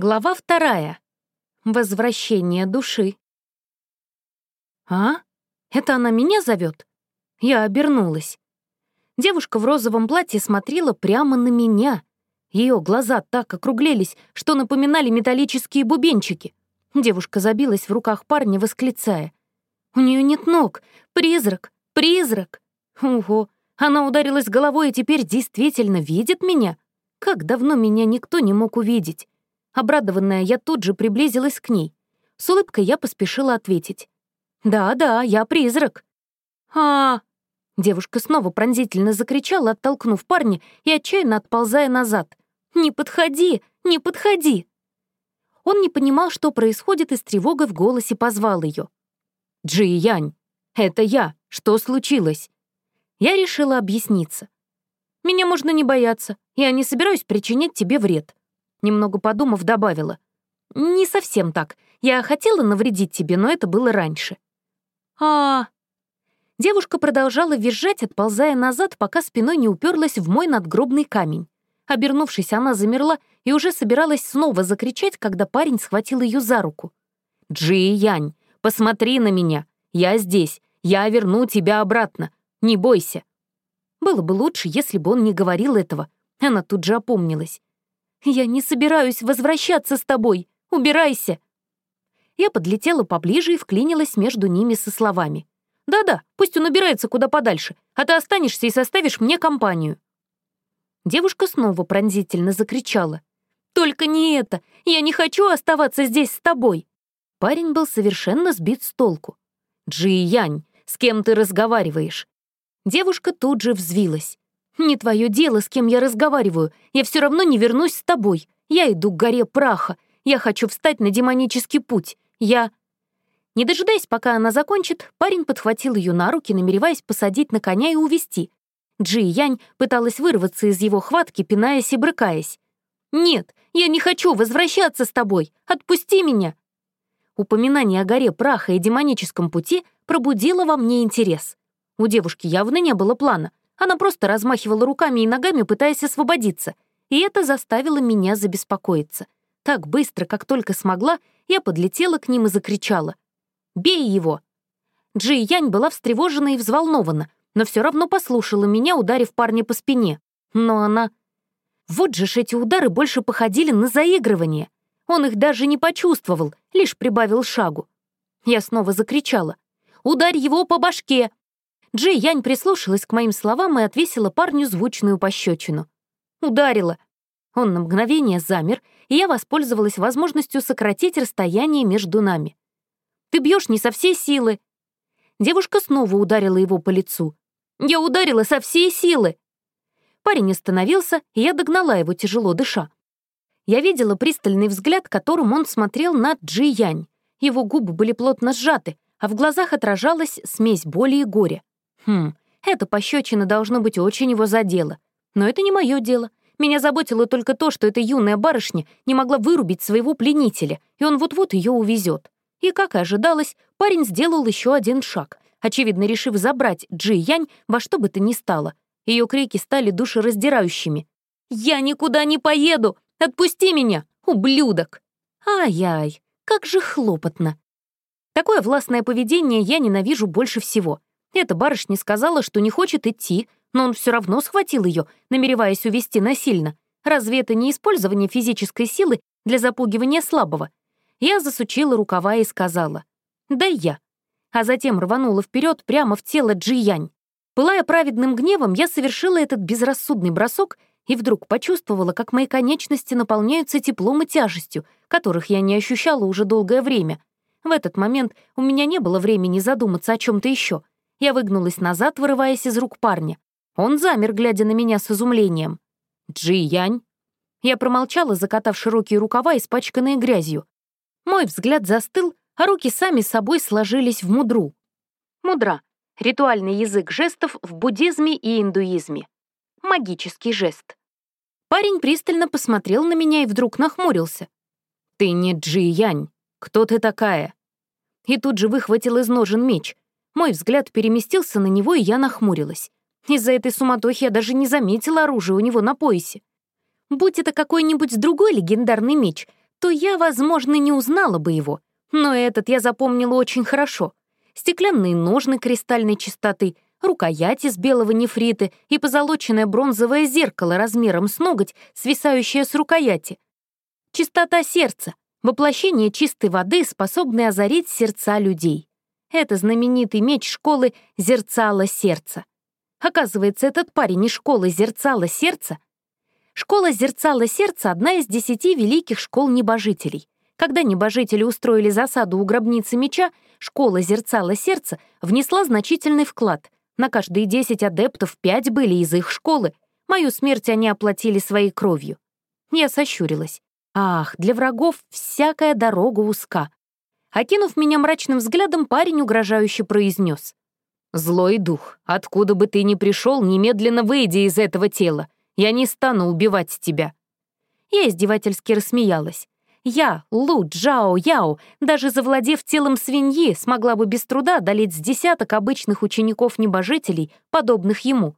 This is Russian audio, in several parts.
Глава вторая. Возвращение души. «А? Это она меня зовет? Я обернулась. Девушка в розовом платье смотрела прямо на меня. Ее глаза так округлились, что напоминали металлические бубенчики. Девушка забилась в руках парня, восклицая. «У нее нет ног! Призрак! Призрак!» Ого! Она ударилась головой и теперь действительно видит меня? Как давно меня никто не мог увидеть? Обрадованная, я тут же приблизилась к ней. С улыбкой я поспешила ответить. «Да-да, я призрак». «А...» Девушка снова пронзительно закричала, оттолкнув парня и отчаянно отползая назад. «Не подходи! Не подходи!» Он не понимал, что происходит, и с тревогой в голосе позвал ее. «Джи Янь, это я. Что случилось?» Я решила объясниться. «Меня можно не бояться. Я не собираюсь причинять тебе вред. Немного подумав, добавила. «Не совсем так. Я хотела навредить тебе, но это было раньше». а Девушка продолжала визжать, отползая назад, пока спиной не уперлась в мой надгробный камень. Обернувшись, она замерла и уже собиралась снова закричать, когда парень схватил ее за руку. «Джи Янь, посмотри на меня. Я здесь. Я верну тебя обратно. Не бойся». Было бы лучше, если бы он не говорил этого. Она тут же опомнилась. «Я не собираюсь возвращаться с тобой! Убирайся!» Я подлетела поближе и вклинилась между ними со словами. «Да-да, пусть он убирается куда подальше, а ты останешься и составишь мне компанию». Девушка снова пронзительно закричала. «Только не это! Я не хочу оставаться здесь с тобой!» Парень был совершенно сбит с толку. «Джи Янь, с кем ты разговариваешь?» Девушка тут же взвилась. «Не твое дело, с кем я разговариваю. Я все равно не вернусь с тобой. Я иду к горе праха. Я хочу встать на демонический путь. Я...» Не дожидаясь, пока она закончит, парень подхватил ее на руки, намереваясь посадить на коня и увести. Джи Янь пыталась вырваться из его хватки, пинаясь и брыкаясь. «Нет, я не хочу возвращаться с тобой. Отпусти меня!» Упоминание о горе праха и демоническом пути пробудило во мне интерес. У девушки явно не было плана. Она просто размахивала руками и ногами, пытаясь освободиться, и это заставило меня забеспокоиться. Так быстро, как только смогла, я подлетела к ним и закричала. «Бей его!» Джи Янь была встревожена и взволнована, но все равно послушала меня, ударив парня по спине. Но она... Вот же ж эти удары больше походили на заигрывание. Он их даже не почувствовал, лишь прибавил шагу. Я снова закричала. «Ударь его по башке! Джи Янь прислушалась к моим словам и отвесила парню звучную пощечину. Ударила. Он на мгновение замер, и я воспользовалась возможностью сократить расстояние между нами. «Ты бьешь не со всей силы!» Девушка снова ударила его по лицу. «Я ударила со всей силы!» Парень остановился, и я догнала его, тяжело дыша. Я видела пристальный взгляд, которым он смотрел на Джи Янь. Его губы были плотно сжаты, а в глазах отражалась смесь боли и горя. Хм, эта пощечина должно быть очень его задела. Но это не мое дело. Меня заботило только то, что эта юная барышня не могла вырубить своего пленителя, и он вот-вот ее увезет. И, как и ожидалось, парень сделал еще один шаг, очевидно, решив забрать Джи Янь во что бы то ни стало. Ее крики стали душераздирающими. «Я никуда не поеду! Отпусти меня, ублюдок!» Ай-яй, как же хлопотно. Такое властное поведение я ненавижу больше всего. Эта барышня сказала, что не хочет идти, но он все равно схватил ее, намереваясь увести насильно. Разве это не использование физической силы для запугивания слабого? Я засучила рукава и сказала «Да я». А затем рванула вперед прямо в тело Джиянь. Пылая праведным гневом, я совершила этот безрассудный бросок и вдруг почувствовала, как мои конечности наполняются теплом и тяжестью, которых я не ощущала уже долгое время. В этот момент у меня не было времени задуматься о чем то еще — я выгнулась назад, вырываясь из рук парня. Он замер, глядя на меня с изумлением. «Джи Янь?» Я промолчала, закатав широкие рукава, испачканные грязью. Мой взгляд застыл, а руки сами собой сложились в мудру. Мудра — ритуальный язык жестов в буддизме и индуизме. Магический жест. Парень пристально посмотрел на меня и вдруг нахмурился. «Ты не Джи Янь. Кто ты такая?» И тут же выхватил из ножен меч — мой взгляд переместился на него, и я нахмурилась. Из-за этой суматохи я даже не заметила оружия у него на поясе. Будь это какой-нибудь другой легендарный меч, то я, возможно, не узнала бы его. Но этот я запомнила очень хорошо. Стеклянные ножны кристальной чистоты, рукоять из белого нефрита и позолоченное бронзовое зеркало размером с ноготь, свисающее с рукояти. Чистота сердца, воплощение чистой воды, способной озарить сердца людей. Это знаменитый меч школы «Зерцало сердца». Оказывается, этот парень из школы «Зерцало сердца» Школа «Зерцало сердца» — одна из десяти великих школ небожителей. Когда небожители устроили засаду у гробницы меча, школа «Зерцало сердца» внесла значительный вклад. На каждые десять адептов пять были из их школы. Мою смерть они оплатили своей кровью. Я сощурилась. Ах, для врагов всякая дорога узка. Окинув меня мрачным взглядом, парень угрожающе произнес. «Злой дух, откуда бы ты ни пришел, немедленно выйди из этого тела. Я не стану убивать тебя». Я издевательски рассмеялась. Я, Лу Джао Яо, даже завладев телом свиньи, смогла бы без труда одолеть с десяток обычных учеников-небожителей, подобных ему.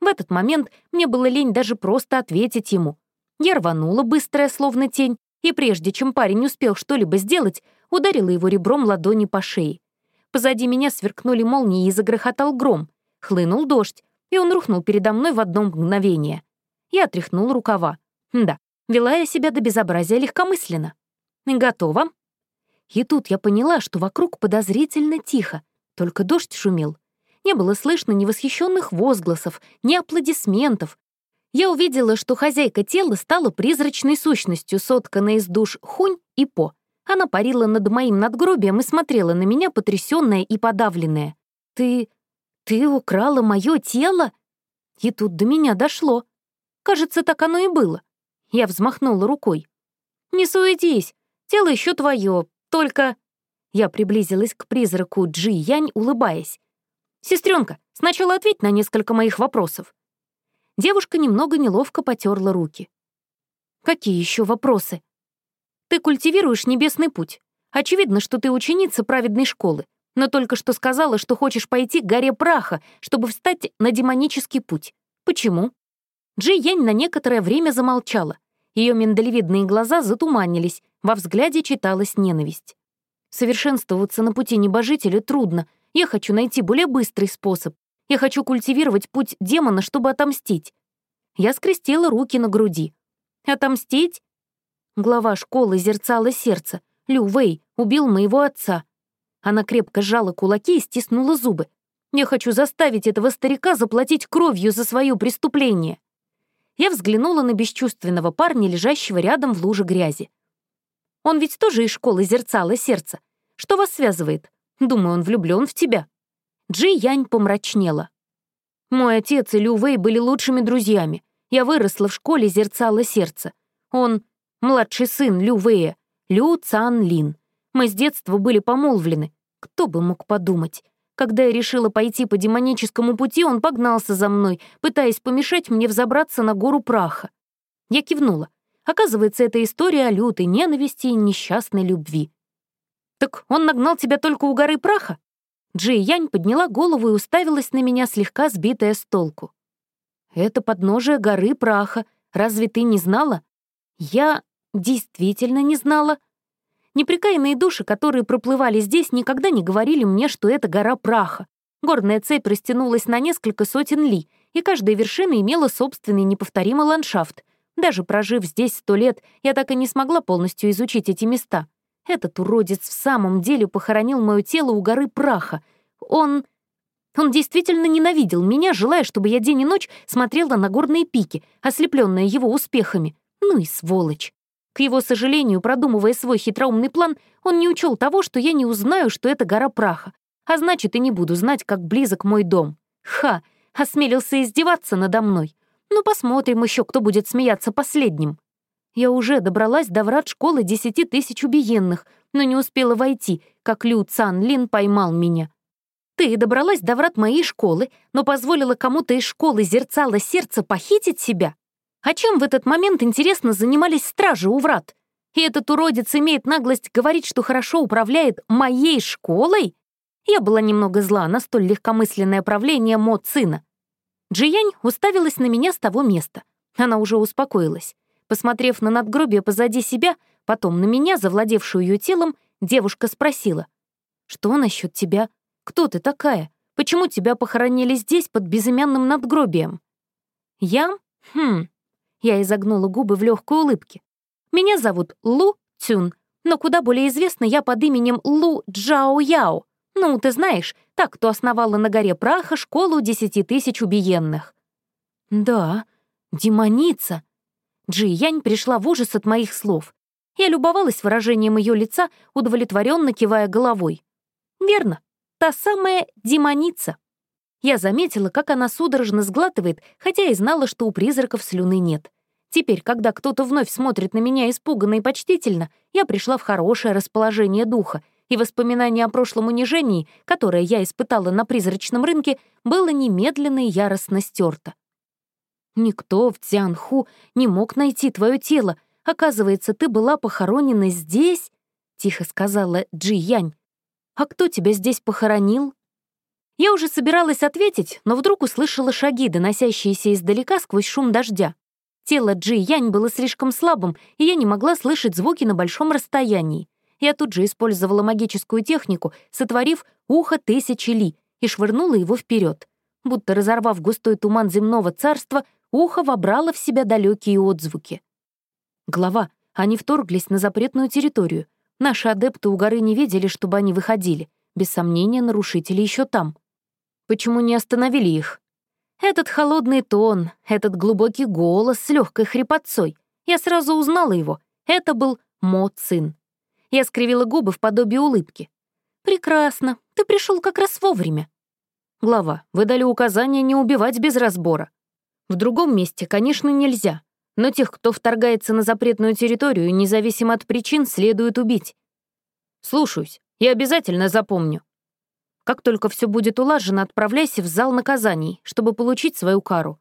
В этот момент мне было лень даже просто ответить ему. Я рванула, быстрая, словно тень, и прежде чем парень успел что-либо сделать, ударила его ребром ладони по шее. Позади меня сверкнули молнии и загрохотал гром. Хлынул дождь, и он рухнул передо мной в одно мгновение. Я отряхнул рукава. Да, вела я себя до безобразия легкомысленно. Готово. И тут я поняла, что вокруг подозрительно тихо, только дождь шумел. Не было слышно ни восхищенных возгласов, ни аплодисментов. Я увидела, что хозяйка тела стала призрачной сущностью, сотканной из душ Хунь и По. Она парила над моим надгробием и смотрела на меня, потрясённая и подавленная. «Ты... ты украла мое тело?» И тут до меня дошло. Кажется, так оно и было. Я взмахнула рукой. «Не суетись, тело еще твое, только...» Я приблизилась к призраку Джи Янь, улыбаясь. «Сестренка, сначала ответь на несколько моих вопросов». Девушка немного неловко потерла руки. «Какие еще вопросы?» «Ты культивируешь небесный путь. Очевидно, что ты ученица праведной школы, но только что сказала, что хочешь пойти к горе праха, чтобы встать на демонический путь. Почему?» Джи Янь на некоторое время замолчала. Ее миндалевидные глаза затуманились, во взгляде читалась ненависть. «Совершенствоваться на пути небожителя трудно. Я хочу найти более быстрый способ. Я хочу культивировать путь демона, чтобы отомстить». Я скрестила руки на груди. «Отомстить?» Глава школы зерцала сердце. Лю Вэй убил моего отца. Она крепко сжала кулаки и стиснула зубы. «Я хочу заставить этого старика заплатить кровью за свое преступление». Я взглянула на бесчувственного парня, лежащего рядом в луже грязи. Он ведь тоже из школы зерцало сердце. Что вас связывает? Думаю, он влюблен в тебя. Джи Янь помрачнела. Мой отец и Лю Вэй были лучшими друзьями. Я выросла в школе зерцало сердце. Он — младший сын Лю Вэя, Лю Цан Лин. Мы с детства были помолвлены. Кто бы мог подумать? Когда я решила пойти по демоническому пути, он погнался за мной, пытаясь помешать мне взобраться на гору праха. Я кивнула. Оказывается, это история о лютой ненависти и несчастной любви. «Так он нагнал тебя только у горы праха?» Джи Янь подняла голову и уставилась на меня, слегка сбитая с толку. «Это подножие горы праха. Разве ты не знала?» «Я действительно не знала», Неприкаянные души, которые проплывали здесь, никогда не говорили мне, что это гора праха. Горная цепь растянулась на несколько сотен ли, и каждая вершина имела собственный неповторимый ландшафт. Даже прожив здесь сто лет, я так и не смогла полностью изучить эти места. Этот уродец в самом деле похоронил мое тело у горы праха. Он... Он действительно ненавидел меня, желая, чтобы я день и ночь смотрела на горные пики, ослепленная его успехами. Ну и сволочь. К его сожалению, продумывая свой хитроумный план, он не учел того, что я не узнаю, что это гора праха, а значит, и не буду знать, как близок мой дом. Ха! Осмелился издеваться надо мной. Ну, посмотрим еще, кто будет смеяться последним. Я уже добралась до врат школы десяти тысяч убиенных, но не успела войти, как Лю Цан Лин поймал меня. Ты добралась до врат моей школы, но позволила кому-то из школы зерцало сердце похитить себя? А чем в этот момент, интересно, занимались стражи у врат? И этот уродец имеет наглость говорить, что хорошо управляет моей школой? Я была немного зла на столь легкомысленное правление Мо сына. Джиянь уставилась на меня с того места. Она уже успокоилась. Посмотрев на надгробие позади себя, потом на меня, завладевшую ее телом, девушка спросила. «Что насчет тебя? Кто ты такая? Почему тебя похоронили здесь под безымянным надгробием?» «Я? Хм...» Я изогнула губы в легкой улыбке. «Меня зовут Лу Цюн, но куда более известна я под именем Лу Джао Яо. Ну, ты знаешь, так, кто основала на горе праха школу десяти тысяч убиенных». «Да, демоница». Джи Янь пришла в ужас от моих слов. Я любовалась выражением ее лица, удовлетворенно кивая головой. «Верно, та самая демоница». Я заметила, как она судорожно сглатывает, хотя и знала, что у призраков слюны нет. Теперь, когда кто-то вновь смотрит на меня испуганно и почтительно, я пришла в хорошее расположение духа, и воспоминание о прошлом унижении, которое я испытала на призрачном рынке, было немедленно и яростно стерто. «Никто в Цзянху не мог найти твое тело. Оказывается, ты была похоронена здесь?» — тихо сказала Джи Янь. «А кто тебя здесь похоронил?» Я уже собиралась ответить, но вдруг услышала шаги, доносящиеся издалека сквозь шум дождя. Тело Джи Янь было слишком слабым, и я не могла слышать звуки на большом расстоянии. Я тут же использовала магическую технику, сотворив ухо тысячи ли, и швырнула его вперед. Будто разорвав густой туман земного царства, ухо вобрало в себя далекие отзвуки. Глава, они вторглись на запретную территорию. Наши адепты у горы не видели, чтобы они выходили. Без сомнения, нарушители еще там. Почему не остановили их? Этот холодный тон, этот глубокий голос с легкой хрипотцой. Я сразу узнала его. Это был Мо Цин. Я скривила губы в подобии улыбки. «Прекрасно. Ты пришел как раз вовремя». «Глава, вы дали указание не убивать без разбора. В другом месте, конечно, нельзя. Но тех, кто вторгается на запретную территорию, независимо от причин, следует убить. Слушаюсь. Я обязательно запомню. Как только все будет улажено, отправляйся в зал наказаний, чтобы получить свою кару.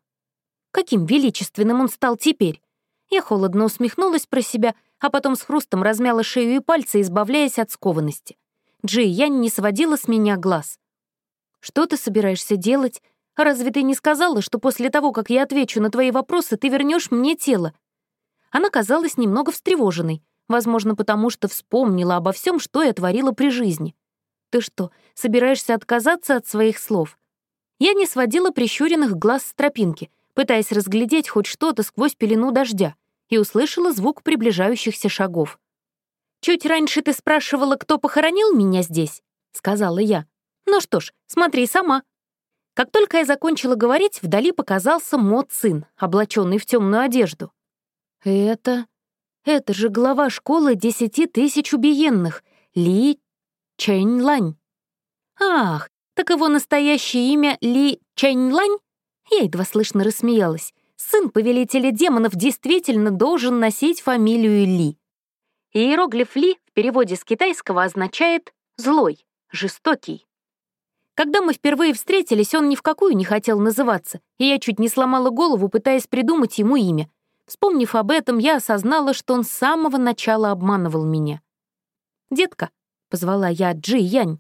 Каким величественным он стал теперь. Я холодно усмехнулась про себя, а потом с хрустом размяла шею и пальцы, избавляясь от скованности. Джи Янь не сводила с меня глаз. «Что ты собираешься делать? Разве ты не сказала, что после того, как я отвечу на твои вопросы, ты вернешь мне тело?» Она казалась немного встревоженной, возможно, потому что вспомнила обо всем, что я творила при жизни. Ты что, собираешься отказаться от своих слов?» Я не сводила прищуренных глаз с тропинки, пытаясь разглядеть хоть что-то сквозь пелену дождя, и услышала звук приближающихся шагов. «Чуть раньше ты спрашивала, кто похоронил меня здесь?» — сказала я. «Ну что ж, смотри сама». Как только я закончила говорить, вдали показался мод сын, облаченный в темную одежду. «Это... это же глава школы десяти тысяч убиенных, Ли Чэнь Лань. Ах, так его настоящее имя Ли Чэнь Лань? Я едва слышно рассмеялась. Сын повелителя демонов действительно должен носить фамилию Ли. Иероглиф Ли в переводе с китайского означает «злой», «жестокий». Когда мы впервые встретились, он ни в какую не хотел называться, и я чуть не сломала голову, пытаясь придумать ему имя. Вспомнив об этом, я осознала, что он с самого начала обманывал меня. «Детка, — позвала я Джи Янь.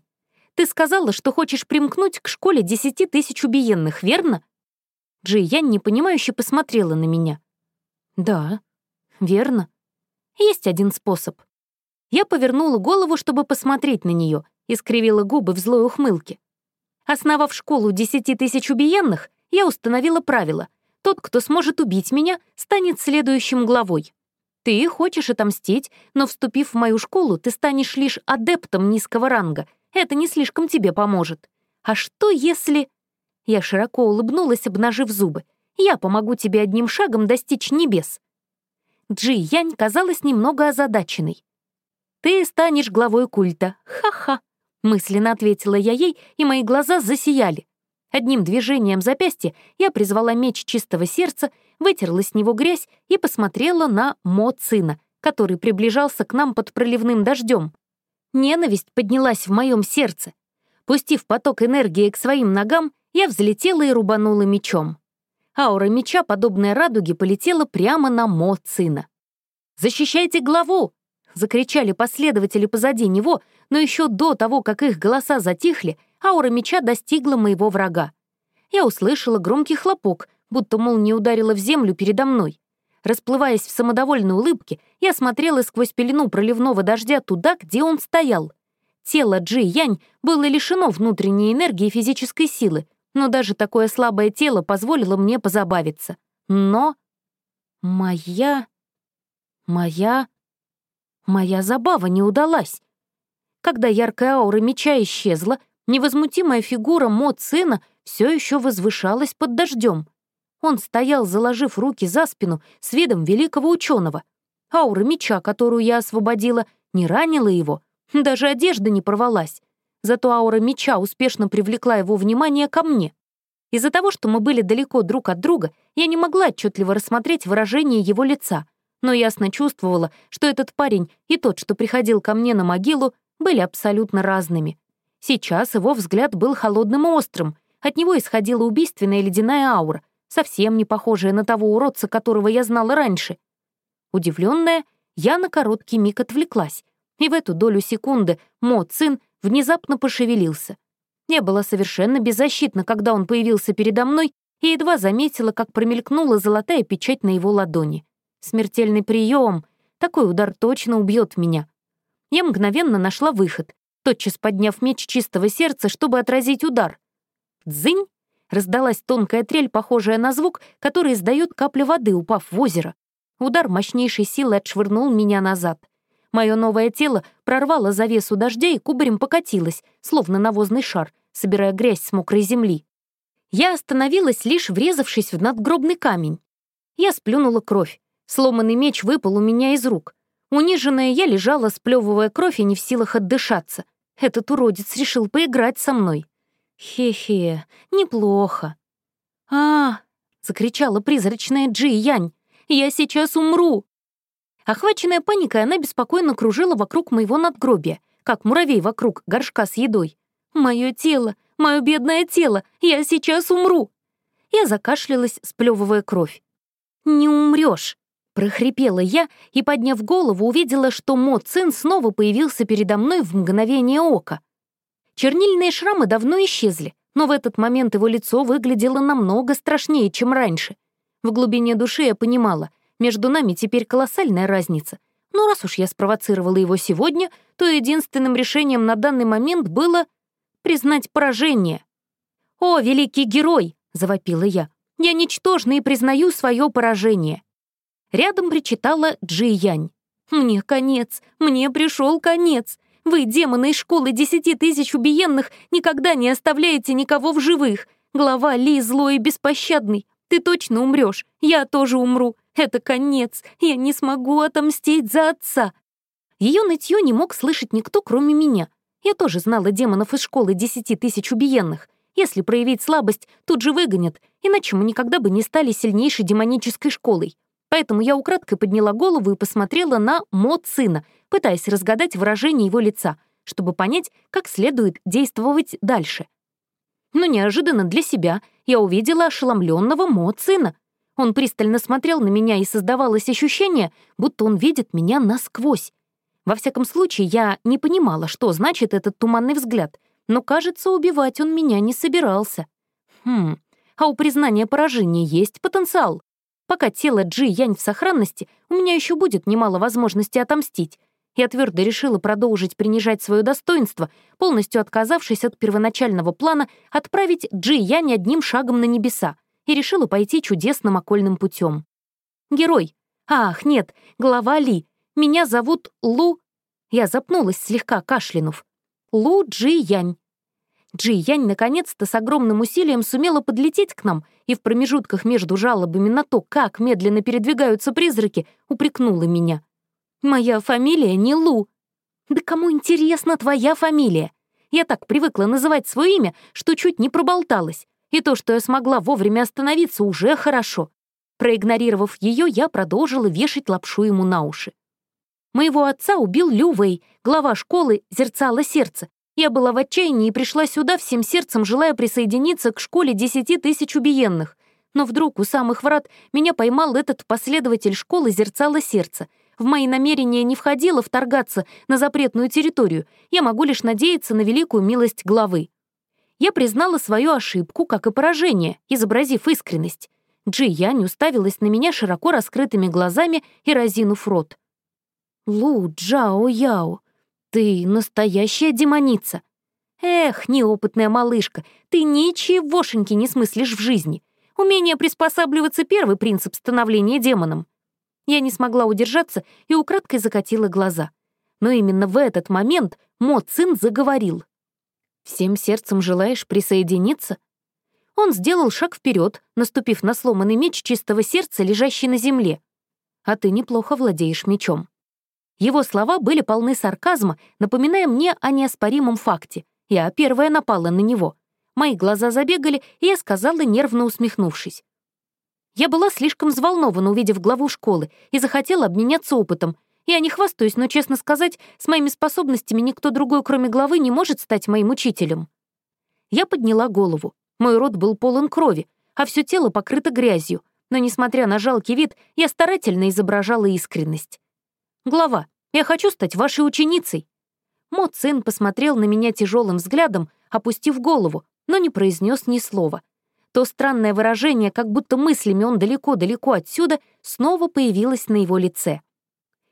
«Ты сказала, что хочешь примкнуть к школе десяти тысяч убиенных, верно?» Джи Янь непонимающе посмотрела на меня. «Да, верно. Есть один способ». Я повернула голову, чтобы посмотреть на нее, и скривила губы в злой ухмылке. Основав школу десяти тысяч убиенных, я установила правило. Тот, кто сможет убить меня, станет следующим главой. Ты хочешь отомстить, но, вступив в мою школу, ты станешь лишь адептом низкого ранга. Это не слишком тебе поможет. А что если...» Я широко улыбнулась, обнажив зубы. «Я помогу тебе одним шагом достичь небес». Джи Янь казалась немного озадаченной. «Ты станешь главой культа. Ха-ха!» Мысленно ответила я ей, и мои глаза засияли. Одним движением запястья я призвала меч чистого сердца, вытерла с него грязь и посмотрела на Мо Цина, который приближался к нам под проливным дождем. Ненависть поднялась в моем сердце. Пустив поток энергии к своим ногам, я взлетела и рубанула мечом. Аура меча, подобная радуге, полетела прямо на Мо Цина. «Защищайте главу!» — закричали последователи позади него, но еще до того, как их голоса затихли, аура меча достигла моего врага. Я услышала громкий хлопок, будто молния ударила в землю передо мной. Расплываясь в самодовольной улыбке, я смотрела сквозь пелену проливного дождя туда, где он стоял. Тело Джи Янь было лишено внутренней энергии и физической силы, но даже такое слабое тело позволило мне позабавиться. Но моя... моя... моя забава не удалась. Когда яркая аура меча исчезла, невозмутимая фигура Мо Цина все еще возвышалась под дождем. Он стоял, заложив руки за спину, с видом великого ученого. Аура меча, которую я освободила, не ранила его, даже одежда не порвалась. Зато аура меча успешно привлекла его внимание ко мне. Из-за того, что мы были далеко друг от друга, я не могла отчетливо рассмотреть выражение его лица, но ясно чувствовала, что этот парень и тот, что приходил ко мне на могилу, были абсолютно разными. Сейчас его взгляд был холодным и острым, от него исходила убийственная ледяная аура, совсем не похожая на того уродца, которого я знала раньше. Удивленная, я на короткий миг отвлеклась, и в эту долю секунды Мо Цин внезапно пошевелился. Я была совершенно беззащитна, когда он появился передо мной, и едва заметила, как промелькнула золотая печать на его ладони. Смертельный прием. Такой удар точно убьет меня. Я мгновенно нашла выход, тотчас подняв меч чистого сердца, чтобы отразить удар. «Дзынь!» — раздалась тонкая трель, похожая на звук, который издает капля воды, упав в озеро. Удар мощнейшей силы отшвырнул меня назад. Мое новое тело прорвало завесу дождя и кубарем покатилось, словно навозный шар, собирая грязь с мокрой земли. Я остановилась, лишь врезавшись в надгробный камень. Я сплюнула кровь. Сломанный меч выпал у меня из рук. Униженная я лежала, сплевывая кровь и не в силах отдышаться. Этот уродец решил поиграть со мной. Хе-хе, неплохо. а закричала призрачная Джи Янь. «Я сейчас умру!» Охваченная паникой, она беспокойно кружила вокруг моего надгробия, как муравей вокруг горшка с едой. «Мое тело! Мое бедное тело! Я сейчас умру!» Я закашлялась, сплевывая кровь. «Не умрешь!» — прохрипела я и, подняв голову, увидела, что Мо Цин снова появился передо мной в мгновение ока. Чернильные шрамы давно исчезли, но в этот момент его лицо выглядело намного страшнее, чем раньше. В глубине души я понимала, между нами теперь колоссальная разница. Но раз уж я спровоцировала его сегодня, то единственным решением на данный момент было признать поражение. «О, великий герой!» — завопила я. «Я ничтожна и признаю свое поражение». Рядом причитала Джи Янь. «Мне конец! Мне пришел конец! Вы, демоны из школы десяти тысяч убиенных, никогда не оставляете никого в живых! Глава Ли злой и беспощадный! Ты точно умрешь! Я тоже умру! Это конец. Я не смогу отомстить за отца. Ее нытье не мог слышать никто, кроме меня. Я тоже знала демонов из школы десяти тысяч убиенных. Если проявить слабость, тут же выгонят, иначе мы никогда бы не стали сильнейшей демонической школой. Поэтому я украдкой подняла голову и посмотрела на Мо сына, пытаясь разгадать выражение его лица, чтобы понять, как следует действовать дальше. Но неожиданно для себя я увидела ошеломленного Мо сына. Он пристально смотрел на меня, и создавалось ощущение, будто он видит меня насквозь. Во всяком случае, я не понимала, что значит этот туманный взгляд, но, кажется, убивать он меня не собирался. Хм, а у признания поражения есть потенциал. Пока тело Джи Янь в сохранности, у меня еще будет немало возможностей отомстить. Я твердо решила продолжить принижать свое достоинство, полностью отказавшись от первоначального плана отправить Джи Янь одним шагом на небеса — и решила пойти чудесным окольным путем. Герой. Ах, нет, глава Ли. Меня зовут Лу... Я запнулась, слегка кашлянув. Лу Джи Янь. Джи Янь наконец-то с огромным усилием сумела подлететь к нам и в промежутках между жалобами на то, как медленно передвигаются призраки, упрекнула меня. «Моя фамилия не Лу». «Да кому интересна твоя фамилия? Я так привыкла называть свое имя, что чуть не проболталась. И то, что я смогла вовремя остановиться, уже хорошо. Проигнорировав ее, я продолжила вешать лапшу ему на уши. Моего отца убил Лю Вэй, глава школы «Зерцало сердце». Я была в отчаянии и пришла сюда всем сердцем, желая присоединиться к школе десяти тысяч убиенных. Но вдруг у самых врат меня поймал этот последователь школы «Зерцало сердце». В мои намерения не входило вторгаться на запретную территорию, я могу лишь надеяться на великую милость главы. Я признала свою ошибку, как и поражение, изобразив искренность. Джи Янь уставилась на меня широко раскрытыми глазами и разинув рот. «Лу Джао Яо, ты настоящая демоница!» «Эх, неопытная малышка, ты ничегошеньки не смыслишь в жизни. Умение приспосабливаться — первый принцип становления демоном». Я не смогла удержаться и украдкой закатила глаза. Но именно в этот момент Мо Цин заговорил. «Всем сердцем желаешь присоединиться?» Он сделал шаг вперед, наступив на сломанный меч чистого сердца, лежащий на земле. «А ты неплохо владеешь мечом». Его слова были полны сарказма, напоминая мне о неоспоримом факте. Я первая напала на него. Мои глаза забегали, и я сказала, нервно усмехнувшись. Я была слишком взволнована, увидев главу школы, и захотела обменяться опытом. Я не хвастаюсь, но, честно сказать, с моими способностями никто другой, кроме главы, не может стать моим учителем. Я подняла голову. Мой рот был полон крови, а все тело покрыто грязью, но, несмотря на жалкий вид, я старательно изображала искренность. «Глава, я хочу стать вашей ученицей», Мо Цин посмотрел на меня тяжелым взглядом, опустив голову, но не произнес ни слова. То странное выражение, как будто мыслями он далеко-далеко отсюда, снова появилось на его лице.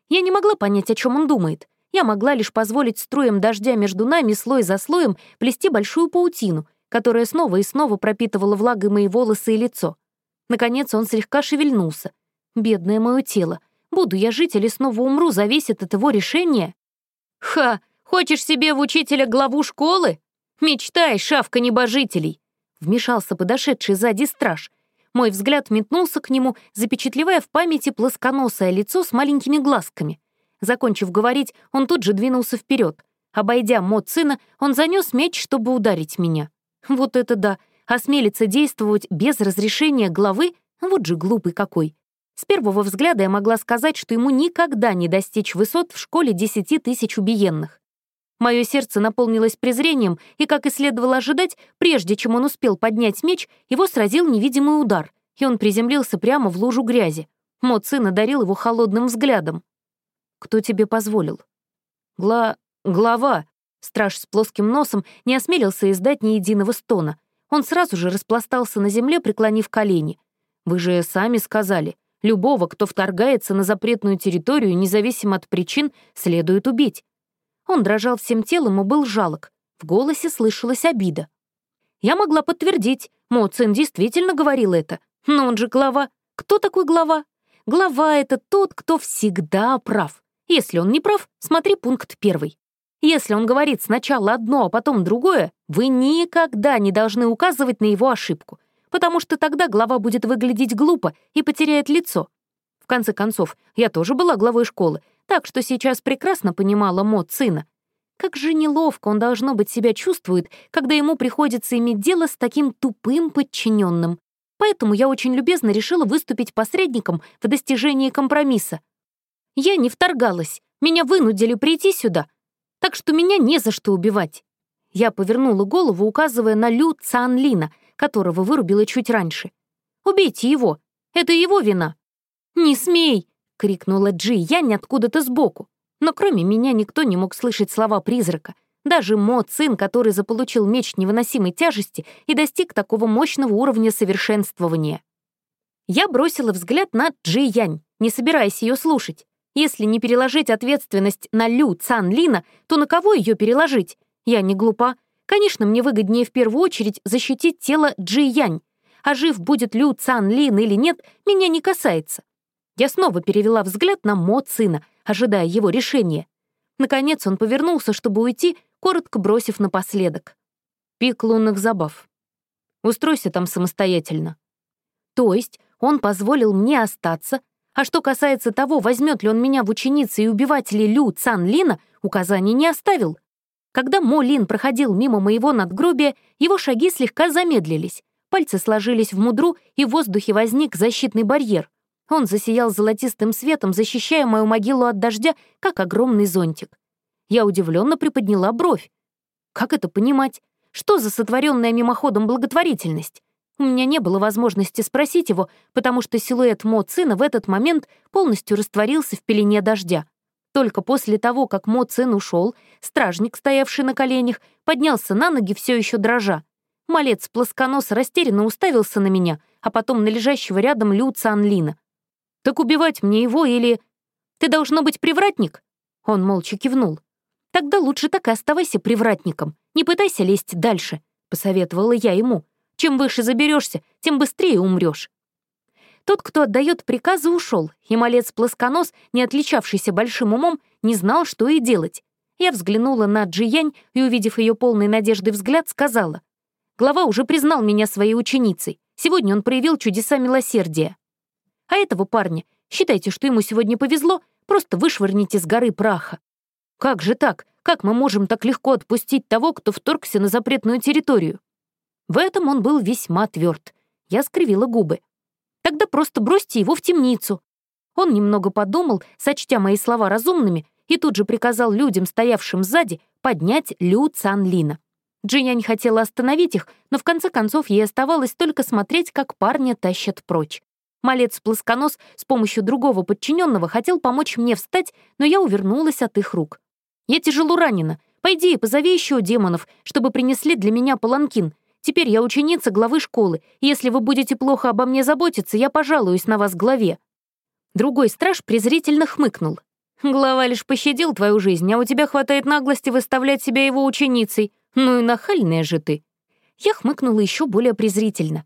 Я не могла понять, о чем он думает. Я могла лишь позволить струям дождя между нами слой за слоем плести большую паутину, которая снова и снова пропитывала влагой мои волосы и лицо. Наконец он слегка шевельнулся. Бедное мое тело. Буду я жить или снова умру, зависит от его решения? Ха! Хочешь себе в учителя главу школы? Мечтай, шавка небожителей!» Вмешался подошедший сзади страж. Мой взгляд метнулся к нему, запечатлевая в памяти плосконосое лицо с маленькими глазками. Закончив говорить, он тут же двинулся вперед. Обойдя мод сына, он занес меч, чтобы ударить меня. Вот это да! Осмелиться действовать без разрешения главы? Вот же глупый какой. С первого взгляда я могла сказать, что ему никогда не достичь высот в школе десяти тысяч убиенных. Мое сердце наполнилось презрением, и, как и следовало ожидать, прежде чем он успел поднять меч, его сразил невидимый удар, и он приземлился прямо в лужу грязи. Сын одарил его холодным взглядом. «Кто тебе позволил?» «Гла... глава!» Страж с плоским носом не осмелился издать ни единого стона. Он сразу же распластался на земле, преклонив колени. «Вы же сами сказали, любого, кто вторгается на запретную территорию, независимо от причин, следует убить. Он дрожал всем телом и был жалок. В голосе слышалась обида. Я могла подтвердить, Моцин действительно говорил это. Но он же глава. Кто такой глава? Глава — это тот, кто всегда прав. Если он не прав, смотри пункт первый. Если он говорит сначала одно, а потом другое, вы никогда не должны указывать на его ошибку, потому что тогда глава будет выглядеть глупо и потеряет лицо. В конце концов, я тоже была главой школы, так что сейчас прекрасно понимала мод сына. Как же неловко он, должно быть, себя чувствует, когда ему приходится иметь дело с таким тупым подчиненным. Поэтому я очень любезно решила выступить посредником в достижении компромисса. Я не вторгалась, меня вынудили прийти сюда, так что меня не за что убивать. Я повернула голову, указывая на Лю Цанлина, которого вырубила чуть раньше. «Убейте его, это его вина». «Не смей!» — крикнула Джи Янь откуда-то сбоку. Но кроме меня никто не мог слышать слова призрака. Даже Мо Цин, который заполучил меч невыносимой тяжести и достиг такого мощного уровня совершенствования. Я бросила взгляд на Джи Янь, не собираясь ее слушать. Если не переложить ответственность на Лю Цан Лина, то на кого ее переложить? Я не глупа. Конечно, мне выгоднее в первую очередь защитить тело Джи Янь. А жив будет Лю Цан Лин или нет, меня не касается. Я снова перевела взгляд на Мо сына, ожидая его решения. Наконец он повернулся, чтобы уйти, коротко бросив напоследок. «Пик лунных забав. Устройся там самостоятельно». То есть он позволил мне остаться, а что касается того, возьмет ли он меня в ученицы и убивать ли Лю Цан Лина, указаний не оставил. Когда Мо Лин проходил мимо моего надгробия, его шаги слегка замедлились, пальцы сложились в мудру, и в воздухе возник защитный барьер. Он засиял золотистым светом, защищая мою могилу от дождя, как огромный зонтик. Я удивленно приподняла бровь. Как это понимать? Что за сотворенная мимоходом благотворительность? У меня не было возможности спросить его, потому что силуэт Мо Цина в этот момент полностью растворился в пелене дождя. Только после того, как Мо Цин ушел, стражник, стоявший на коленях, поднялся на ноги все еще дрожа. Малец плосконос растерянно уставился на меня, а потом на лежащего рядом Лю Цанлина. «Так убивать мне его или...» «Ты должно быть привратник?» Он молча кивнул. «Тогда лучше так и оставайся привратником. Не пытайся лезть дальше», — посоветовала я ему. «Чем выше заберешься, тем быстрее умрешь. Тот, кто отдает приказы, ушел, и малец-плосконос, не отличавшийся большим умом, не знал, что и делать. Я взглянула на Джиянь и, увидев ее полный надежды взгляд, сказала. «Глава уже признал меня своей ученицей. Сегодня он проявил чудеса милосердия. А этого парня, считайте, что ему сегодня повезло, просто вышвырните с горы праха. Как же так? Как мы можем так легко отпустить того, кто вторгся на запретную территорию?» В этом он был весьма тверд. Я скривила губы. Тогда просто бросьте его в темницу». Он немного подумал, сочтя мои слова разумными, и тут же приказал людям, стоявшим сзади, поднять Лю Цанлина. Джинянь хотела остановить их, но в конце концов ей оставалось только смотреть, как парня тащат прочь. Малец-плосконос с помощью другого подчиненного хотел помочь мне встать, но я увернулась от их рук. «Я тяжело ранена. Пойди и позови еще демонов, чтобы принесли для меня паланкин. Теперь я ученица главы школы, если вы будете плохо обо мне заботиться, я пожалуюсь на вас главе». Другой страж презрительно хмыкнул. «Глава лишь пощадил твою жизнь, а у тебя хватает наглости выставлять себя его ученицей. Ну и нахальная же ты». Я хмыкнула еще более презрительно.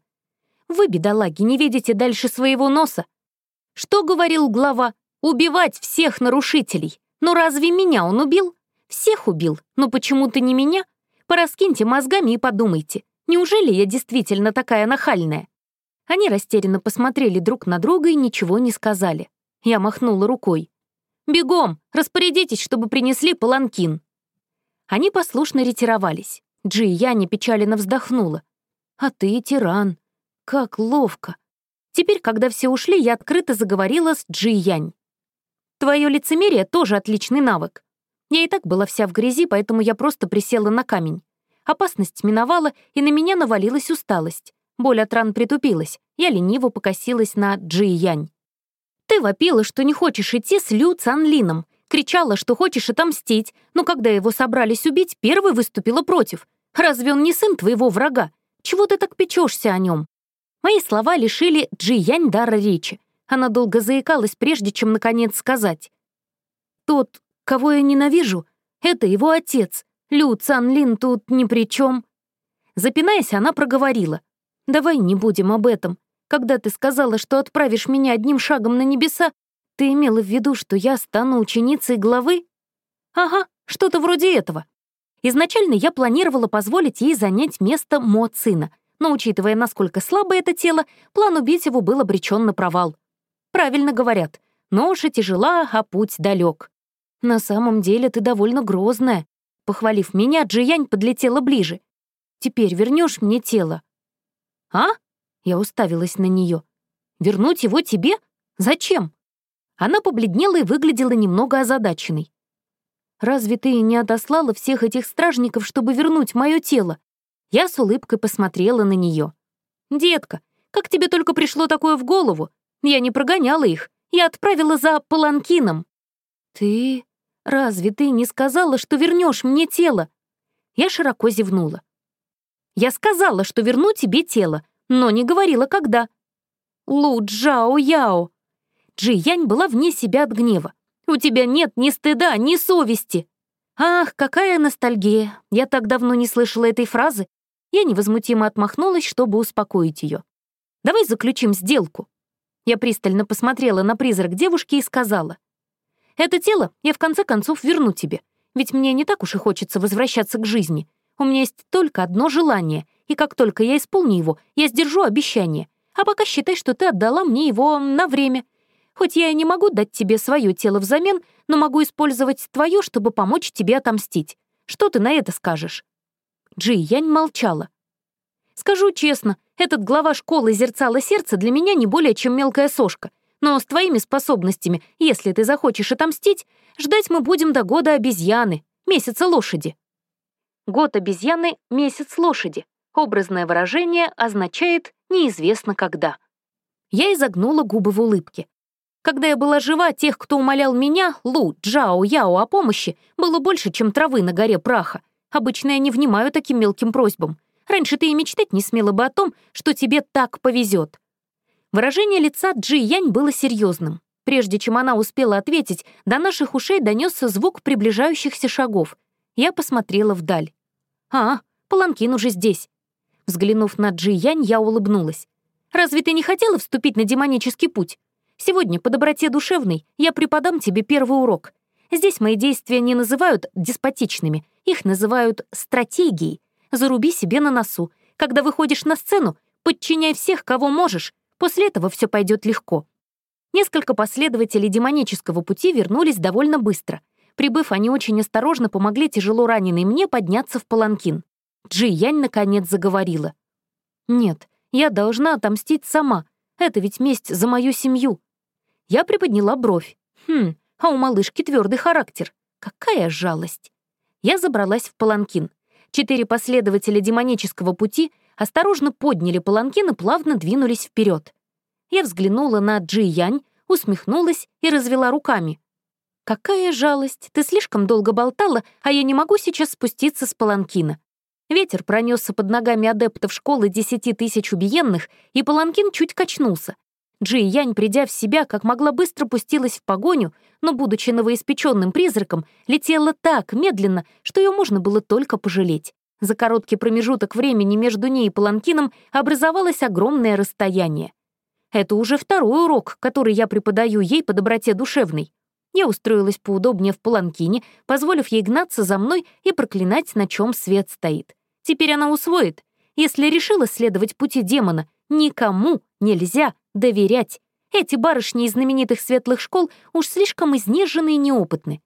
«Вы, бедолаги, не видите дальше своего носа?» «Что говорил глава? Убивать всех нарушителей. Но разве меня он убил? Всех убил, но почему-то не меня. Пораскиньте мозгами и подумайте. Неужели я действительно такая нахальная? Они растерянно посмотрели друг на друга и ничего не сказали. Я махнула рукой. «Бегом! Распорядитесь, чтобы принесли паланкин!» Они послушно ретировались. Джи Яни печаленно вздохнула. «А ты тиран! Как ловко!» Теперь, когда все ушли, я открыто заговорила с Джи Янь. «Твое лицемерие тоже отличный навык. Я и так была вся в грязи, поэтому я просто присела на камень. Опасность миновала, и на меня навалилась усталость. Боль от ран притупилась. Я лениво покосилась на Джи Янь. «Ты вопила, что не хочешь идти с Лю Цанлином. Кричала, что хочешь отомстить, но когда его собрались убить, первый выступила против. Разве он не сын твоего врага? Чего ты так печешься о нем?» Мои слова лишили Джи Янь дара речи. Она долго заикалась, прежде чем, наконец, сказать. «Тот, кого я ненавижу, это его отец. Лю Цанлин тут ни при чем. Запинаясь, она проговорила. «Давай не будем об этом. Когда ты сказала, что отправишь меня одним шагом на небеса, ты имела в виду, что я стану ученицей главы?» «Ага, что-то вроде этого. Изначально я планировала позволить ей занять место Мо Цина, но, учитывая, насколько слабо это тело, план убить его был обречен на провал. Правильно говорят, ноша тяжела, а путь далек. На самом деле ты довольно грозная, Похвалив меня, Джиянь подлетела ближе. «Теперь вернешь мне тело?» «А?» — я уставилась на нее. «Вернуть его тебе? Зачем?» Она побледнела и выглядела немного озадаченной. «Разве ты не отослала всех этих стражников, чтобы вернуть мое тело?» Я с улыбкой посмотрела на нее. «Детка, как тебе только пришло такое в голову? Я не прогоняла их, я отправила за паланкином». «Ты...» «Разве ты не сказала, что вернешь мне тело?» Я широко зевнула. «Я сказала, что верну тебе тело, но не говорила, когда». «Лу Джао Яо!» Джи Янь была вне себя от гнева. «У тебя нет ни стыда, ни совести!» «Ах, какая ностальгия! Я так давно не слышала этой фразы!» Я невозмутимо отмахнулась, чтобы успокоить ее. «Давай заключим сделку!» Я пристально посмотрела на призрак девушки и сказала — это тело я в конце концов верну тебе, ведь мне не так уж и хочется возвращаться к жизни. У меня есть только одно желание, и как только я исполню его, я сдержу обещание. А пока считай, что ты отдала мне его на время. Хоть я и не могу дать тебе свое тело взамен, но могу использовать твое, чтобы помочь тебе отомстить. Что ты на это скажешь?» Джи Янь молчала. «Скажу честно, этот глава школы зерцало сердца для меня не более чем мелкая сошка. Но с твоими способностями, если ты захочешь отомстить, ждать мы будем до года обезьяны, месяца лошади. Год обезьяны — месяц лошади. Образное выражение означает «неизвестно когда». Я изогнула губы в улыбке. Когда я была жива, тех, кто умолял меня, Лу, Джао, Яо о помощи, было больше, чем травы на горе праха. Обычно я не внимаю таким мелким просьбам. Раньше ты и мечтать не смела бы о том, что тебе так повезет. Выражение лица Джи Янь было серьезным. Прежде чем она успела ответить, до наших ушей донесся звук приближающихся шагов. Я посмотрела вдаль. «А, Паланкин уже здесь». Взглянув на Джи Янь, я улыбнулась. «Разве ты не хотела вступить на демонический путь? Сегодня, по доброте душевной, я преподам тебе первый урок. Здесь мои действия не называют деспотичными, их называют стратегией. Заруби себе на носу. Когда выходишь на сцену, подчиняй всех, кого можешь. После этого все пойдет легко. Несколько последователей демонического пути вернулись довольно быстро. Прибыв, они очень осторожно помогли тяжело раненой мне подняться в паланкин. Джи Янь наконец заговорила. «Нет, я должна отомстить сама. Это ведь месть за мою семью». Я приподняла бровь. «Хм, а у малышки твердый характер. Какая жалость!» Я забралась в паланкин. Четыре последователя демонического пути осторожно подняли паланкин и плавно двинулись вперед. Я взглянула на Джи Янь, усмехнулась и развела руками. «Какая жалость! Ты слишком долго болтала, а я не могу сейчас спуститься с паланкина». Ветер пронесся под ногами адептов школы десяти тысяч убиенных, и паланкин чуть качнулся. Джи Янь, придя в себя, как могла быстро пустилась в погоню, но, будучи новоиспеченным призраком, летела так медленно, что ее можно было только пожалеть. За короткий промежуток времени между ней и паланкином образовалось огромное расстояние. Это уже второй урок, который я преподаю ей по доброте душевной. Я устроилась поудобнее в паланкине, позволив ей гнаться за мной и проклинать, на чем свет стоит. Теперь она усвоит. Если решила следовать пути демона, никому нельзя доверять. Эти барышни из знаменитых светлых школ уж слишком изнежены и неопытны.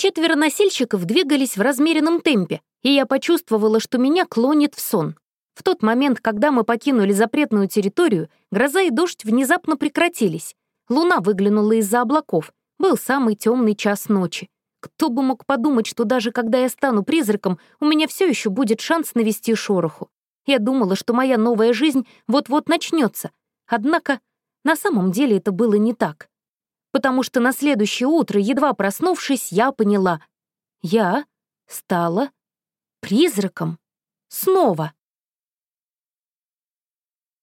Четверо носильщиков двигались в размеренном темпе, и я почувствовала, что меня клонит в сон. В тот момент, когда мы покинули запретную территорию, гроза и дождь внезапно прекратились. Луна выглянула из-за облаков. Был самый темный час ночи. Кто бы мог подумать, что даже когда я стану призраком, у меня все еще будет шанс навести шороху. Я думала, что моя новая жизнь вот-вот начнется. Однако на самом деле это было не так. Потому что на следующее утро, едва проснувшись, я поняла. Я стала призраком. Снова.